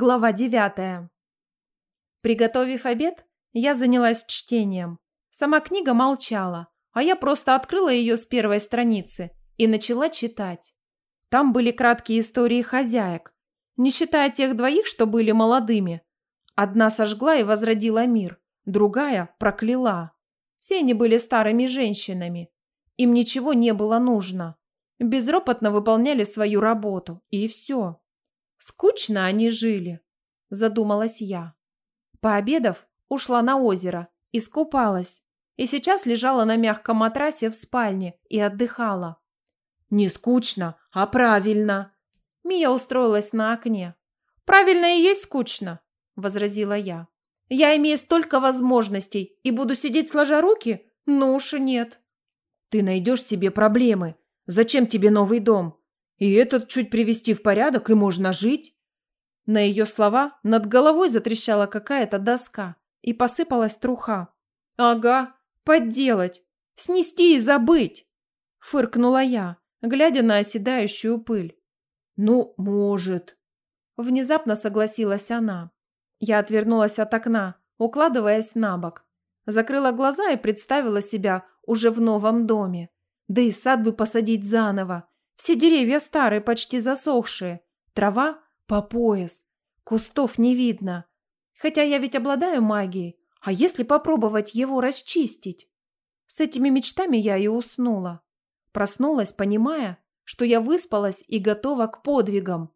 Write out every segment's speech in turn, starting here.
Глава девятая. Приготовив обед, я занялась чтением. Сама книга молчала, а я просто открыла ее с первой страницы и начала читать. Там были краткие истории хозяек, не считая тех двоих, что были молодыми. Одна сожгла и возродила мир, другая прокляла. Все они были старыми женщинами. Им ничего не было нужно. Безропотно выполняли свою работу, и все. Скучно они жили, задумалась я. Пообедав, ушла на озеро, искупалась. И сейчас лежала на мягком матрасе в спальне и отдыхала. Не скучно, а правильно. Мия устроилась на окне. Правильно и есть скучно, возразила я. Я имею столько возможностей и буду сидеть сложа руки? Ну уж нет. Ты найдешь себе проблемы. Зачем тебе новый дом? И этот чуть привести в порядок, и можно жить. На ее слова над головой затрещала какая-то доска, и посыпалась труха. «Ага, подделать, снести и забыть!» Фыркнула я, глядя на оседающую пыль. «Ну, может...» Внезапно согласилась она. Я отвернулась от окна, укладываясь на бок. Закрыла глаза и представила себя уже в новом доме. Да и сад бы посадить заново, все деревья старые, почти засохшие. Трава по пояс. Кустов не видно. Хотя я ведь обладаю магией. А если попробовать его расчистить? С этими мечтами я и уснула. Проснулась, понимая, что я выспалась и готова к подвигам.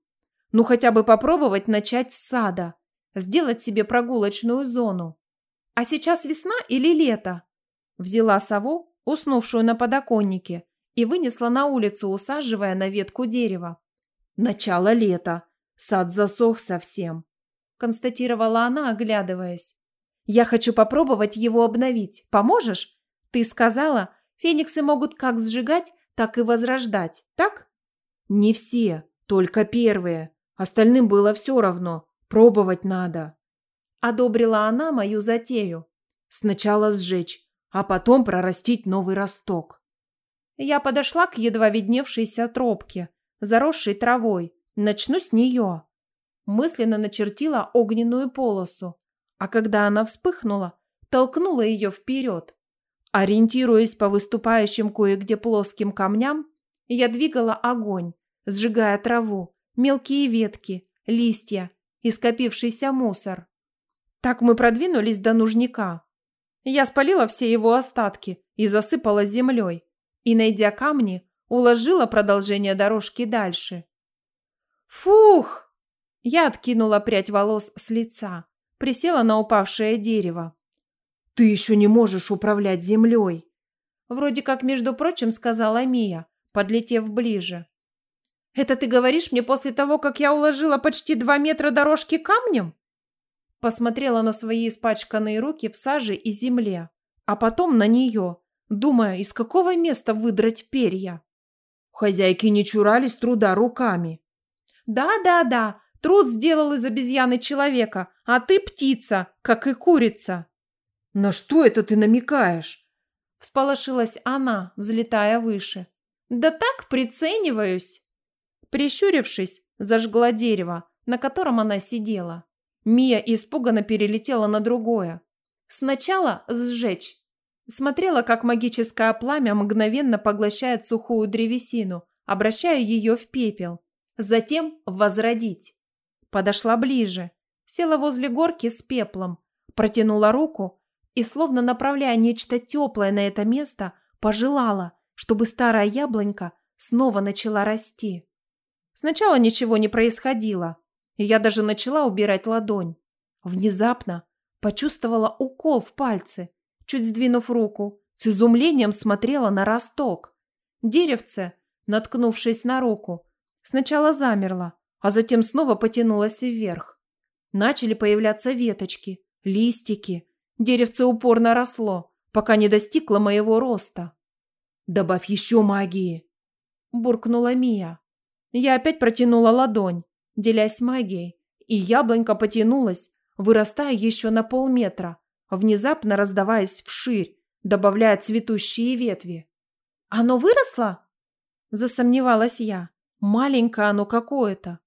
Ну хотя бы попробовать начать с сада. Сделать себе прогулочную зону. А сейчас весна или лето? Взяла сову, уснувшую на подоконнике, и вынесла на улицу, усаживая на ветку дерева. «Начало лета. Сад засох совсем», – констатировала она, оглядываясь. «Я хочу попробовать его обновить. Поможешь? Ты сказала, фениксы могут как сжигать, так и возрождать, так?» «Не все, только первые. Остальным было все равно. Пробовать надо». Одобрила она мою затею. Сначала сжечь, а потом прорастить новый росток. Я подошла к едва видневшейся тропке, заросшей травой. Начну с нее. Мысленно начертила огненную полосу, а когда она вспыхнула, толкнула ее вперед. Ориентируясь по выступающим кое-где плоским камням, я двигала огонь, сжигая траву, мелкие ветки, листья и скопившийся мусор. Так мы продвинулись до нужника. Я спалила все его остатки и засыпала землей и, найдя камни, уложила продолжение дорожки дальше. «Фух!» Я откинула прядь волос с лица, присела на упавшее дерево. «Ты еще не можешь управлять землей!» Вроде как, между прочим, сказала Мия, подлетев ближе. «Это ты говоришь мне после того, как я уложила почти два метра дорожки камнем?» Посмотрела на свои испачканные руки в саже и земле, а потом на нее, думая, из какого места выдрать перья. Хозяйки не чурались труда руками. «Да-да-да, труд сделал из обезьяны человека, а ты птица, как и курица». «На что это ты намекаешь?» Всполошилась она, взлетая выше. «Да так прицениваюсь!» Прищурившись, зажгла дерево, на котором она сидела. Мия испуганно перелетела на другое. Сначала сжечь, Смотрела, как магическое пламя мгновенно поглощает сухую древесину, обращая ее в пепел. Затем возродить. Подошла ближе, села возле горки с пеплом, протянула руку и, словно направляя нечто теплое на это место, пожелала, чтобы старая яблонька снова начала расти. Сначала ничего не происходило, и я даже начала убирать ладонь. Внезапно почувствовала укол в пальце – чуть сдвинув руку, с изумлением смотрела на росток. Деревце, наткнувшись на руку, сначала замерло, а затем снова потянулось вверх. Начали появляться веточки, листики. Деревце упорно росло, пока не достигло моего роста. «Добавь еще магии!» – буркнула Мия. Я опять протянула ладонь, делясь магией, и яблонька потянулась, вырастая еще на полметра, внезапно раздаваясь вширь, добавляя цветущие ветви. «Оно выросло?» Засомневалась я. «Маленькое оно какое-то».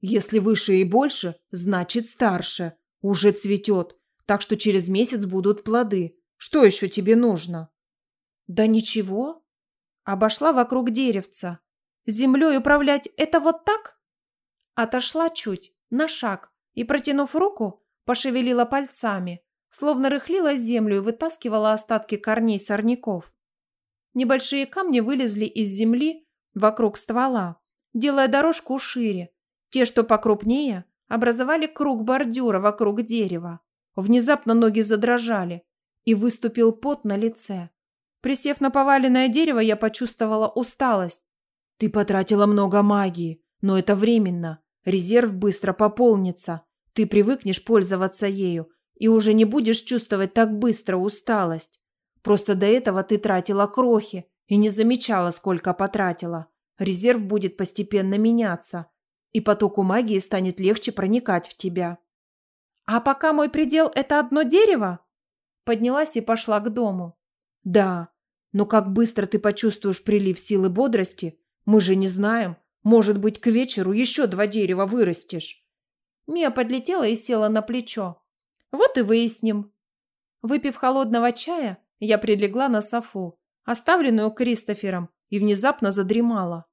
Если выше и больше, значит старше. Уже цветет, так что через месяц будут плоды. Что еще тебе нужно?» «Да ничего». Обошла вокруг деревца. «Землей управлять – это вот так?» Отошла чуть, на шаг, и, протянув руку, пошевелила пальцами, словно рыхлила землю и вытаскивала остатки корней сорняков. Небольшие камни вылезли из земли вокруг ствола, делая дорожку шире. Те, что покрупнее, образовали круг бордюра вокруг дерева. Внезапно ноги задрожали, и выступил пот на лице. Присев на поваленное дерево, я почувствовала усталость. «Ты потратила много магии, но это временно. Резерв быстро пополнится. Ты привыкнешь пользоваться ею и уже не будешь чувствовать так быстро усталость. Просто до этого ты тратила крохи и не замечала, сколько потратила. Резерв будет постепенно меняться, и потоку магии станет легче проникать в тебя. А пока мой предел – это одно дерево? Поднялась и пошла к дому. Да, но как быстро ты почувствуешь прилив силы бодрости, мы же не знаем. Может быть, к вечеру еще два дерева вырастешь. Мия подлетела и села на плечо. Вот и выясним. Выпив холодного чая, я прилегла на софу, оставленную Кристофером, и внезапно задремала.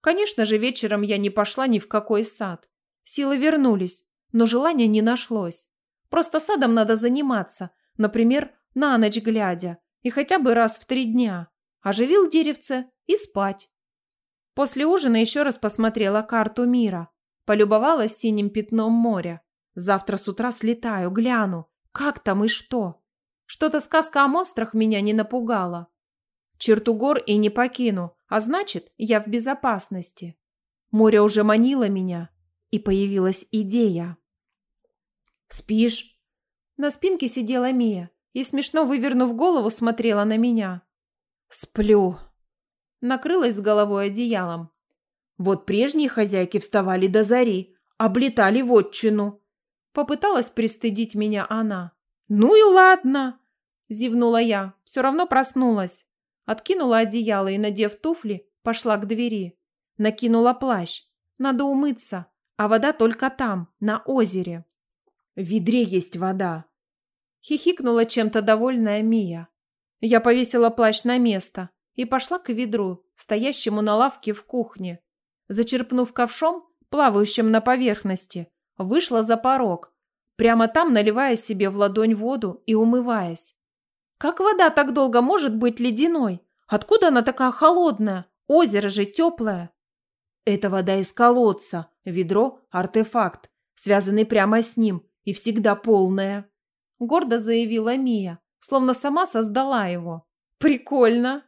Конечно же, вечером я не пошла ни в какой сад. Силы вернулись, но желания не нашлось. Просто садом надо заниматься, например, на ночь глядя, и хотя бы раз в три дня. Оживил деревце и спать. После ужина еще раз посмотрела карту мира. Полюбовалась синим пятном моря. Завтра с утра слетаю, гляну, как там и что. Что-то сказка о монстрах меня не напугала. Черту гор и не покину, а значит, я в безопасности. Море уже манило меня, и появилась идея. «Спишь?» На спинке сидела Мия и, смешно вывернув голову, смотрела на меня. «Сплю», накрылась с головой одеялом. Вот прежние хозяйки вставали до зари, облетали вотчину. Попыталась пристыдить меня она. «Ну и ладно!» – зевнула я. Все равно проснулась. Откинула одеяло и, надев туфли, пошла к двери. Накинула плащ. Надо умыться, а вода только там, на озере. В ведре есть вода. Хихикнула чем-то довольная Мия. Я повесила плащ на место, и пошла к ведру, стоящему на лавке в кухне. Зачерпнув ковшом, плавающим на поверхности, вышла за порог, прямо там наливая себе в ладонь воду и умываясь. Как вода так долго может быть ледяной? Откуда она такая холодная? Озеро же теплое. Это вода из колодца, ведро – артефакт, связанный прямо с ним и всегда полное. Гордо заявила Мия, словно сама создала его. Прикольно.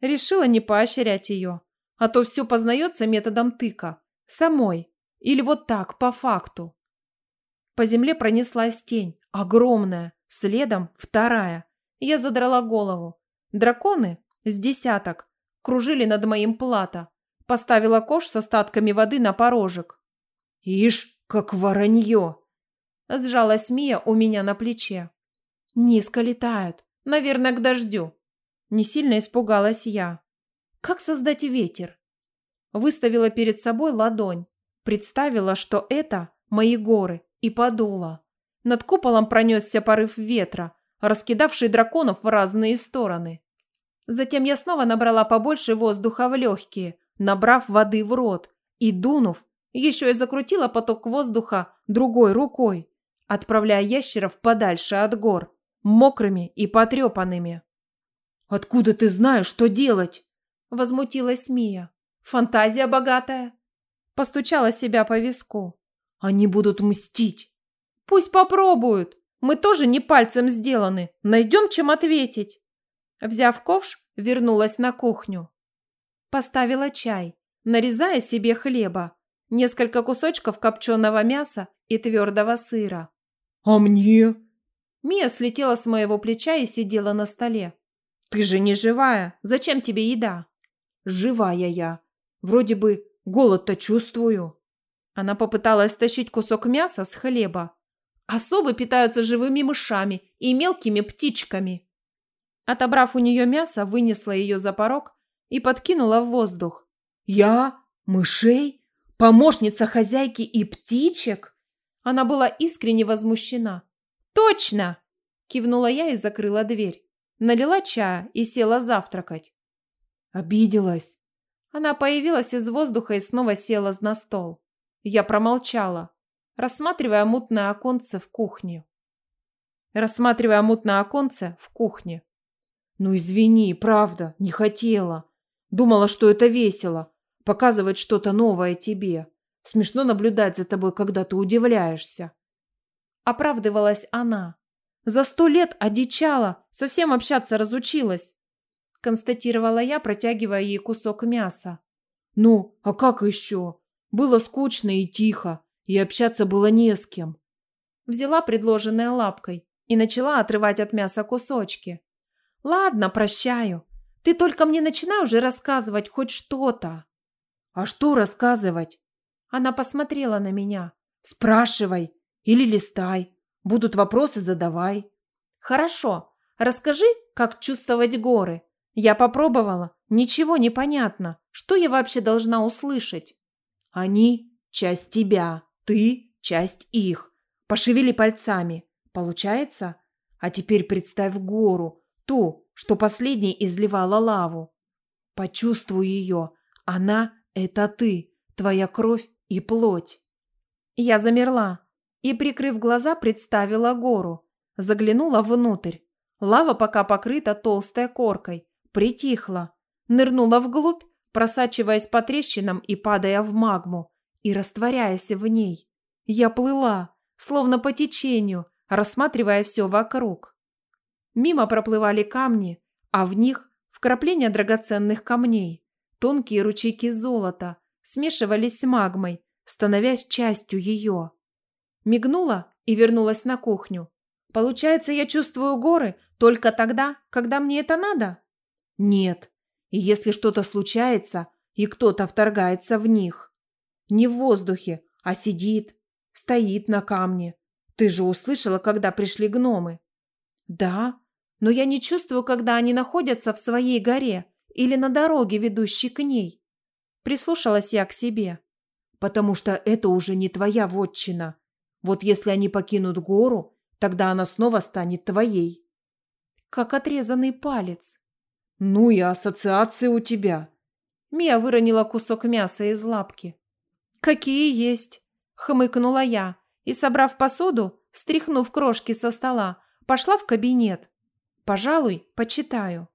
Решила не поощрять ее. А то все познается методом тыка. Самой. Или вот так, по факту. По земле пронеслась тень. Огромная. Следом вторая. Я задрала голову. Драконы с десяток кружили над моим плато. Поставила ковш с остатками воды на порожек. «Ишь, как воронье!» Сжалась Мия у меня на плече. Низко летают. Наверное, к дождю. Не сильно испугалась я. Как создать ветер? Выставила перед собой ладонь. Представила, что это мои горы, и подула. Над куполом пронесся порыв ветра, раскидавший драконов в разные стороны. Затем я снова набрала побольше воздуха в легкие, набрав воды в рот, и, дунув, еще и закрутила поток воздуха другой рукой, отправляя ящеров подальше от гор, мокрыми и потрепанными. «Откуда ты знаешь, что делать?» Возмутилась Мия. «Фантазия богатая!» Постучала себя по виску. «Они будут мстить!» «Пусть попробуют! Мы тоже не пальцем сделаны. Найдем, чем ответить!» Взяв ковш, вернулась на кухню. Поставила чай, нарезая себе хлеба, несколько кусочков копченого мяса и твердого сыра. «А мне?» Мия слетела с моего плеча и сидела на столе. «Ты же не живая. Зачем тебе еда?» «Живая я. Вроде бы голод-то чувствую». Она попыталась стащить кусок мяса с хлеба. Совы питаются живыми мышами и мелкими птичками. Отобрав у нее мясо, вынесла ее за порог и подкинула в воздух. «Я? Мышей? помощница хозяйки и птичек?» Она была искренне возмущена. «Точно!» – кивнула я и закрыла дверь. Налила чая и села завтракать. Обиделась. Она появилась из воздуха и снова села на стол. Я промолчала, рассматривая мутное оконце в кухне. Рассматривая мутное оконце в кухне. «Ну извини, правда, не хотела. Думала, что это весело. Показывать что-то новое тебе. Смешно наблюдать за тобой, когда ты удивляешься». Оправдывалась она. За сто лет одичала, совсем общаться разучилась. Констатировала я, протягивая ей кусок мяса. Ну, а как еще? Было скучно и тихо, и общаться было не с кем. Взяла предложенное лапкой и начала отрывать от мяса кусочки. Ладно, прощаю. Ты только мне начинай уже рассказывать хоть что-то. А что рассказывать? Она посмотрела на меня. Спрашивай или листай. Будут вопросы, задавай. Хорошо. Расскажи, как чувствовать горы. Я попробовала. Ничего не понятно. Что я вообще должна услышать? Они – часть тебя, ты – часть их. Пошевели пальцами. Получается? А теперь представь гору, ту, что последней изливала лаву. Почувствуй ее. Она – это ты, твоя кровь и плоть. Я замерла и, прикрыв глаза, представила гору. Заглянула внутрь. Лава пока покрыта толстой коркой. Притихла. Нырнула вглубь, просачиваясь по трещинам и падая в магму, и растворяясь в ней. Я плыла, словно по течению, рассматривая все вокруг. Мимо проплывали камни, а в них вкрапления драгоценных камней. Тонкие ручейки золота смешивались с магмой, становясь частью ее. Мигнула и вернулась на кухню. Получается, я чувствую горы только тогда, когда мне это надо? Нет, и если что-то случается, и кто-то вторгается в них. Не в воздухе, а сидит, стоит на камне. Ты же услышала, когда пришли гномы. Да, но я не чувствую, когда они находятся в своей горе или на дороге, ведущей к ней. Прислушалась я к себе. Потому что это уже не твоя вотчина. Вот если они покинут гору, тогда она снова станет твоей. Как отрезанный палец. «Ну и ассоциации у тебя». Мия выронила кусок мяса из лапки. «Какие есть?» – хмыкнула я и, собрав посуду, стряхнув крошки со стола, пошла в кабинет. «Пожалуй, почитаю».